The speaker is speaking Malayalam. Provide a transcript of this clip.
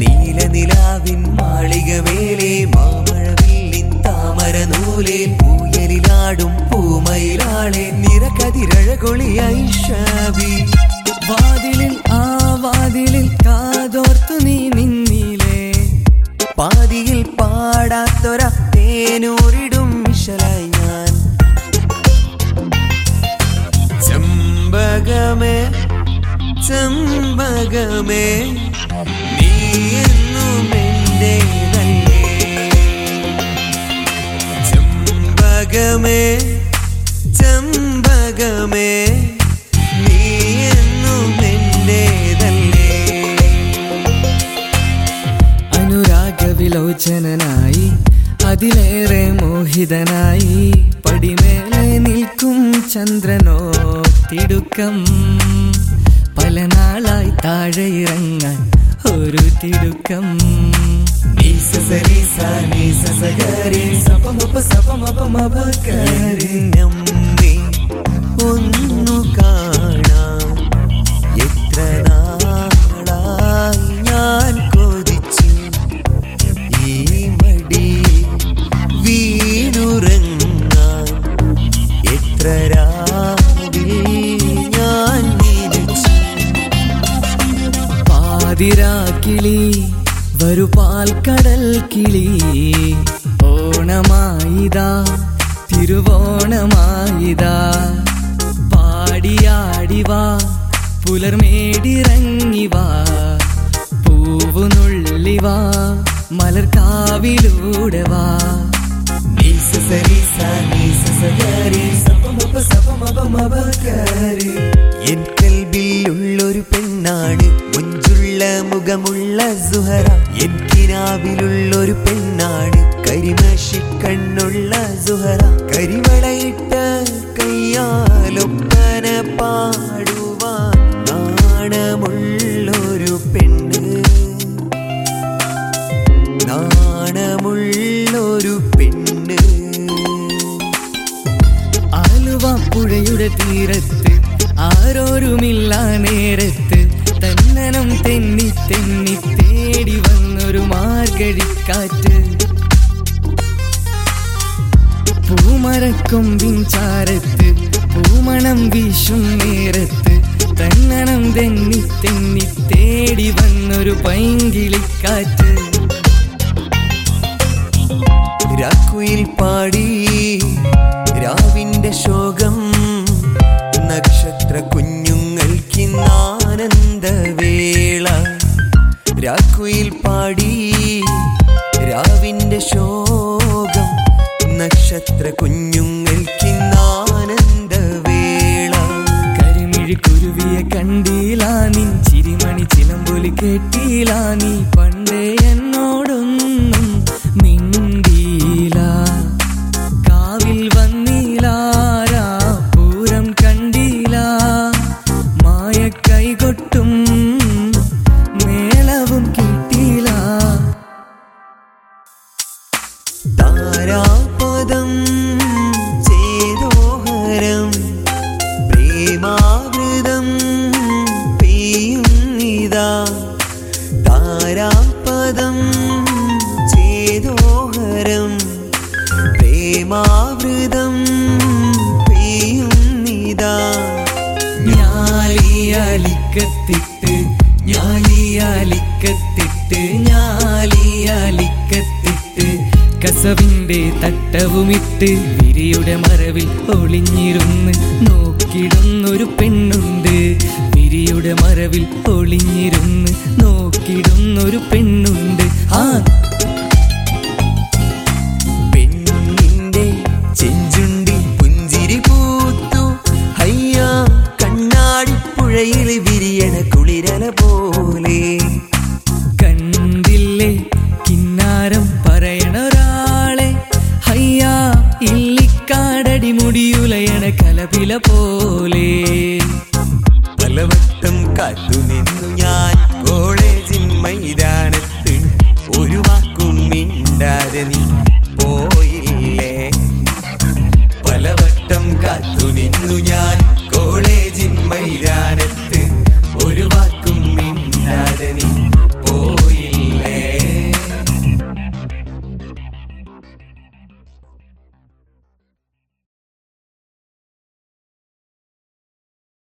നീല നിലാവിൻ മാളിക വേലേ മാമഴവില്ലിൻ താമര നൂലേ പൂയലിലാടും പൂമയിലാളെ നിറകതിരഴകൊളി ഐഷാബി വാതിലിൽ ആ വാതിലിൽ കാതോർത്തു നീ നിന്നിലേ. പാതിയിൽ പാടാത്തൊര തേനൂരിടും വിശലായി ചെമ്പകമേ ചെമ്പകമേ നീ എന്നും ചെമ്പകമേ ചെമ്പകമേ അതിലേറെ മോഹിതനായി പടിമേലെ നിൽക്കും ചന്ദ്രനോ തിടുക്കം. പല നാളായി താഴെ ഇറങ്ങാൻ ഒരു തിടുക്കം. നീസ സരി സാ പാതിരാക്കിളി വരുപാൽ കടൽ കിളി. ഓണമായിതാ തിരുവോണമായിതാ. പാടിയാടിവാ പുലർമേടിറങ്ങിവാ പൂവുനുള്ളിവാ മലർക്കാവിലൂടെ വാ. നീസ സരി സാ നീസ സുഹറ എനിക്കിനാവിലുള്ളൊരു കിനാവിലുള്ളൊരു പെണ്ണാണ് കരിമഷി കണ്ണുള്ള സുഹറ. കരിവളയിട്ട കയ്യാലൊപ്പന പാടുവാൻ നാണമുള്ളൊരു പെണ്ണ്. നാണമുള്ളൊരു പെണ്ണ്. ആലുവ പുഴയുടെ തീരത്ത് ആരോരുമില്ല നേരത്ത് തന്നനം തെന്നി തെന്നി തേടി വന്നൊരു മാർഗഴിക്കാറ്റ്. പൂമരക്കൊമ്പിൻ ചാരത്ത് പൂമണം വീശും നേരത്ത് തന്നണം തെന്നി തെന്നി തേടി വന്നൊരു പൈങ്കിളിക്കാറ്റ്. രാക്കുയിൽ പാടി രാവിന്റെ ശോകം നക്ഷത്ര കുഞ്ഞുങ്ങൾക്കിന്നാനന്ദവേള കസവിന്റെ തട്ടവുമിട്ട് വിരിയുടെ മറവിൽ ഒളിഞ്ഞിരുന്ന് നോക്കിടുന്നൊരു പെണ്ണുണ്ട്. വിരിയുടെ മറവിൽ ഒളിഞ്ഞിരുന്ന് നോക്കിടുന്നൊരു പെണ്ണുണ്ട്. ആ കലപില പോലെ. പലവട്ടം കാത്തു നിന്നു ഞാൻ കോളേജിൻ മൈതാനത്ത് ഒരു വാക്കും മിണ്ടാതെ നീ